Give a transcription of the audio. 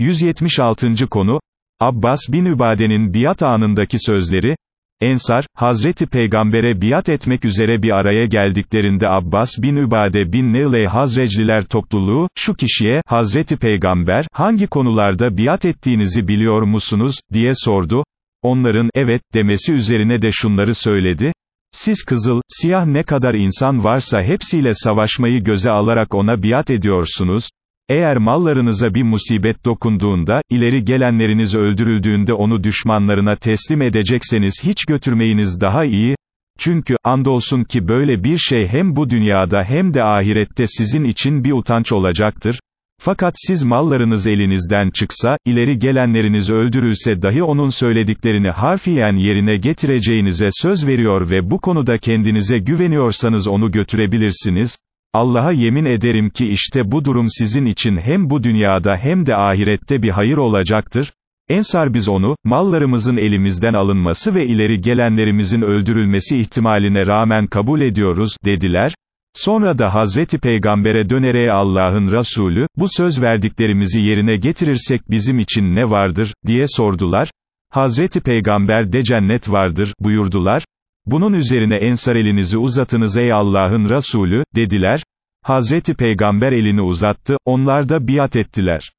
176. konu, Abbas bin Übade'nin biat anındaki sözleri, Ensar, Hazreti Peygamber'e biat etmek üzere bir araya geldiklerinde Abbas bin Übade bin Neyle Hazrecliler topluluğu, şu kişiye, Hazreti Peygamber, hangi konularda biat ettiğinizi biliyor musunuz, diye sordu. Onların, evet, demesi üzerine de şunları söyledi, siz kızıl, siyah ne kadar insan varsa hepsiyle savaşmayı göze alarak ona biat ediyorsunuz, eğer mallarınıza bir musibet dokunduğunda, ileri gelenleriniz öldürüldüğünde onu düşmanlarına teslim edecekseniz hiç götürmeyiniz daha iyi, çünkü, andolsun ki böyle bir şey hem bu dünyada hem de ahirette sizin için bir utanç olacaktır, fakat siz mallarınız elinizden çıksa, ileri gelenleriniz öldürülse dahi onun söylediklerini harfiyen yerine getireceğinize söz veriyor ve bu konuda kendinize güveniyorsanız onu götürebilirsiniz, Allah'a yemin ederim ki işte bu durum sizin için hem bu dünyada hem de ahirette bir hayır olacaktır. Ensar biz onu, mallarımızın elimizden alınması ve ileri gelenlerimizin öldürülmesi ihtimaline rağmen kabul ediyoruz, dediler. Sonra da Hazreti Peygamber'e dönerek Allah'ın Resulü, bu söz verdiklerimizi yerine getirirsek bizim için ne vardır, diye sordular. Hazreti Peygamber de cennet vardır, buyurdular. Bunun üzerine ensar elinizi uzatınız ey Allah'ın Resulü, dediler. Hazreti Peygamber elini uzattı, onlar da biat ettiler.